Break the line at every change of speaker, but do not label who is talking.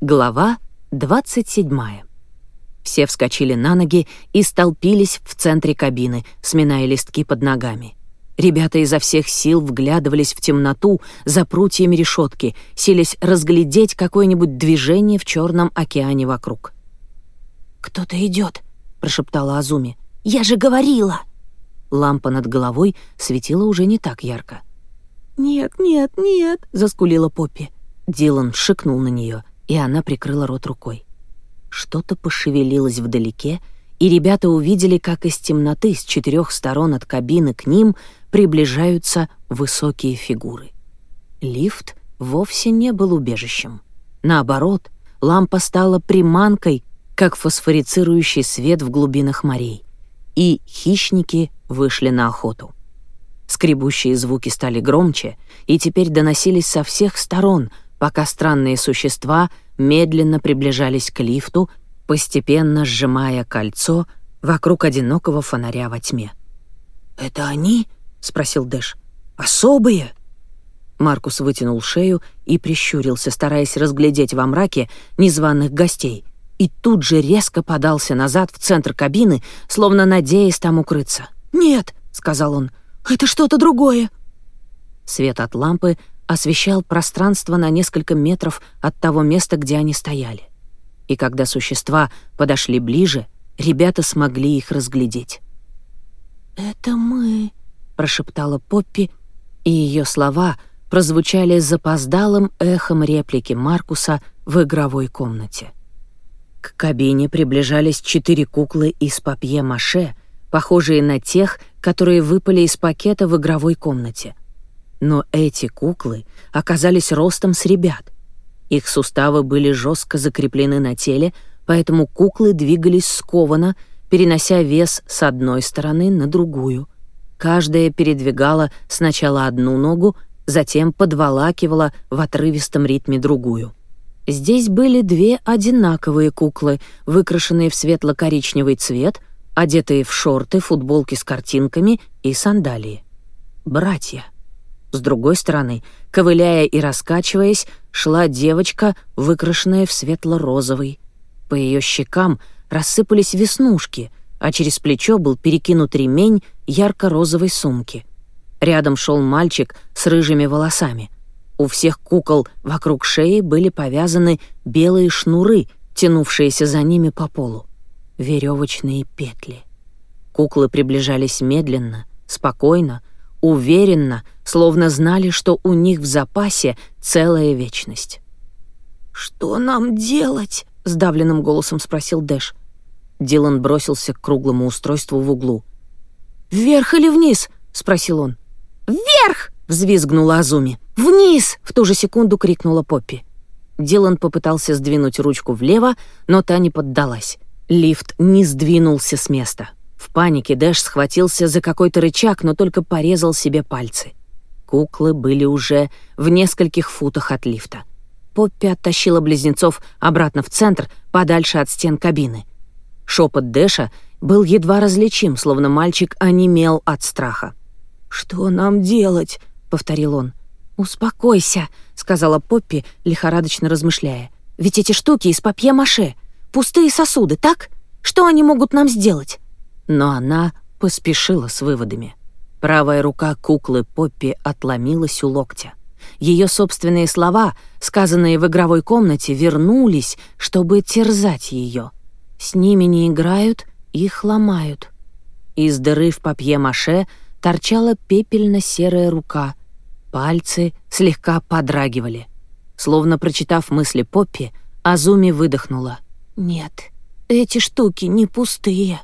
Глава 27. Все вскочили на ноги и столпились в центре кабины, сминая листки под ногами. Ребята изо всех сил вглядывались в темноту за прутьями решетки, сились разглядеть какое-нибудь движение в черном океане вокруг.
«Кто-то идет», — прошептала Азуми. «Я же говорила!»
Лампа над головой светила уже не так ярко.
«Нет, нет, нет», — заскулила Поппи.
Дилан шикнул на нее и она прикрыла рот рукой. Что-то пошевелилось вдалеке, и ребята увидели, как из темноты с четырех сторон от кабины к ним приближаются высокие фигуры. Лифт вовсе не был убежищем. Наоборот, лампа стала приманкой, как фосфорицирующий свет в глубинах морей. И хищники вышли на охоту. Скребущие звуки стали громче и теперь доносились со всех сторон, пока странные существа — медленно приближались к лифту, постепенно сжимая кольцо вокруг одинокого фонаря во тьме.
«Это они?» — спросил Дэш. «Особые?»
Маркус вытянул шею и прищурился, стараясь разглядеть во мраке незваных гостей, и тут же резко подался назад в центр кабины, словно надеясь там укрыться.
«Нет», — сказал он, — «это что-то другое».
Свет от лампы освещал пространство на несколько метров от того места, где они стояли. И когда существа подошли ближе, ребята смогли их разглядеть.
«Это мы», — прошептала Поппи,
и ее слова прозвучали запоздалым эхом реплики Маркуса в игровой комнате. К кабине приближались четыре куклы из папье-маше, похожие на тех, которые выпали из пакета в игровой комнате — но эти куклы оказались ростом с ребят. Их суставы были жестко закреплены на теле, поэтому куклы двигались скованно, перенося вес с одной стороны на другую. Каждая передвигала сначала одну ногу, затем подволакивала в отрывистом ритме другую. Здесь были две одинаковые куклы, выкрашенные в светло-коричневый цвет, одетые в шорты, футболки с картинками и сандалии. Братья — с другой стороны, ковыляя и раскачиваясь, шла девочка, выкрашенная в светло-розовый. По ее щекам рассыпались веснушки, а через плечо был перекинут ремень ярко-розовой сумки. Рядом шел мальчик с рыжими волосами. У всех кукол вокруг шеи были повязаны белые шнуры, тянувшиеся за ними по полу. Веревочные петли. Куклы приближались медленно, спокойно, уверенно, словно знали, что у них в запасе целая вечность.
«Что нам делать?» — сдавленным голосом спросил Дэш.
Дилан бросился к круглому устройству в углу.
«Вверх или вниз?» — спросил он.
«Вверх!» — взвизгнула Азуми. «Вниз!» — в ту же секунду крикнула Поппи. Дилан попытался сдвинуть ручку влево, но та не поддалась. Лифт не сдвинулся с места. В панике Дэш схватился за какой-то рычаг, но только порезал себе пальцы. Куклы были уже в нескольких футах от лифта. Поппи оттащила близнецов обратно в центр, подальше от стен кабины. Шепот Дэша был едва различим, словно мальчик онемел от страха.
«Что нам делать?» — повторил он.
«Успокойся», — сказала Поппи, лихорадочно размышляя. «Ведь эти штуки из папье-маше. Пустые сосуды, так? Что они могут нам сделать?» Но она поспешила с выводами. Правая рука куклы Поппи отломилась у локтя. Ее собственные слова, сказанные в игровой комнате, вернулись, чтобы терзать ее. С ними не играют, их ломают. Из дыры в папье-маше торчала пепельно-серая рука. Пальцы слегка подрагивали. Словно прочитав мысли Поппи, Азуми выдохнула.
«Нет, эти штуки не пустые».